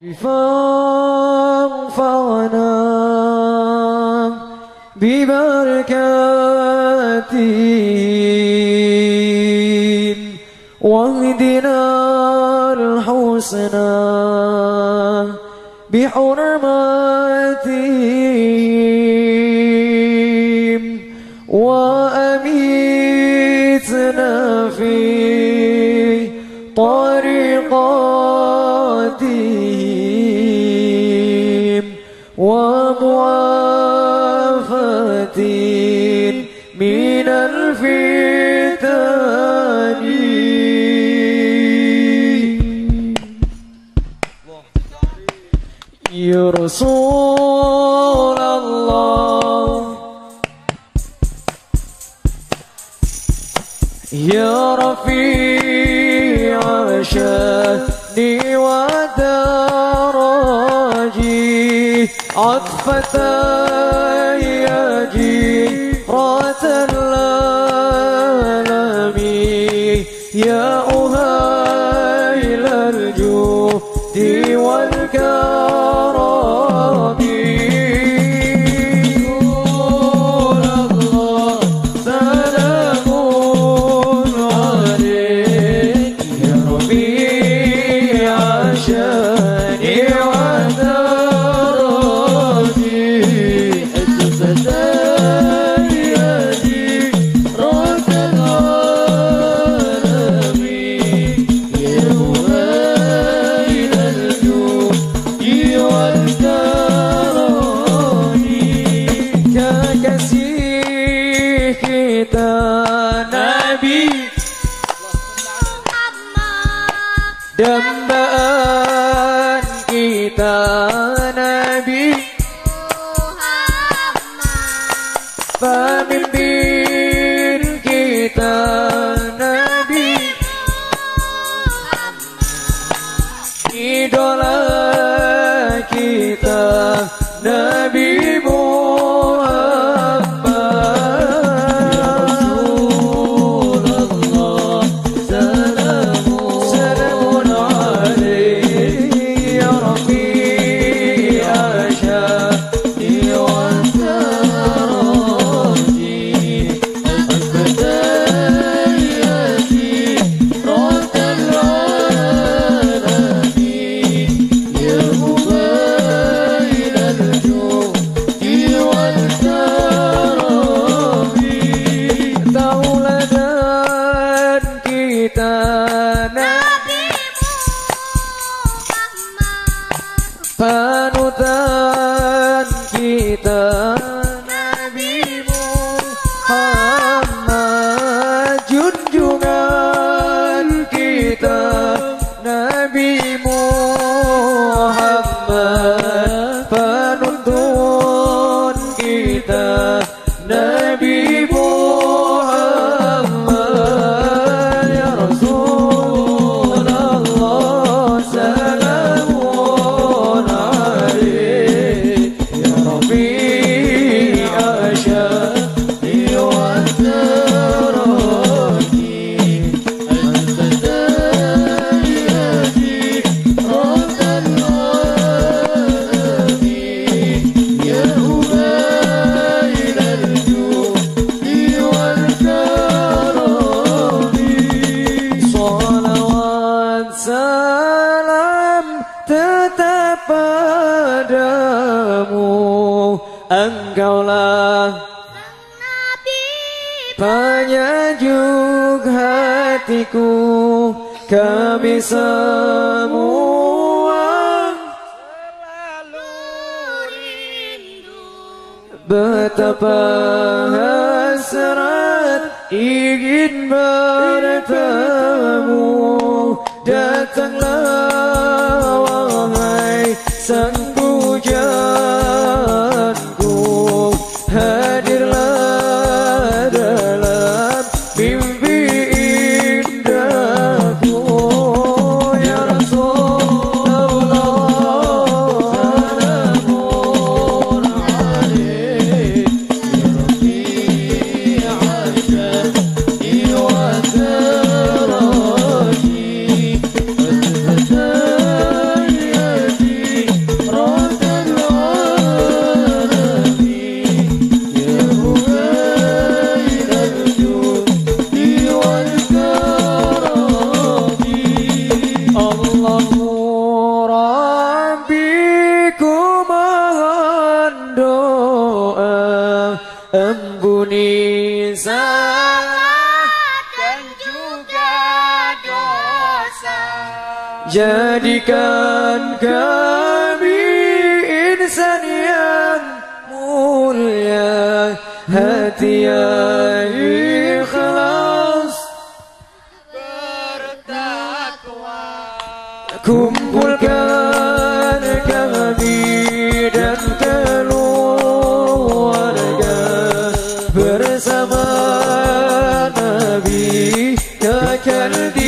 فانفعنا ببركاتهم واهدنا الحسنى بحرماتهم. وأميتنا في طريقاتهم يا رفيع شأني ودرجي عطفة يا جيرة العالمين. يا Dambaan kita Nabi. Pemimpin kita Nabi. Idola kita Nabi kita salam tetap padamu. Engkaulah penyejuk hatiku. Kami semua Betapa hasrat ingin bertemu Embuni salah dan juga dosa. Jadikan kami insan yang mulia Hati yang ikhlas. Bertakwa. Kumpulkan kalbi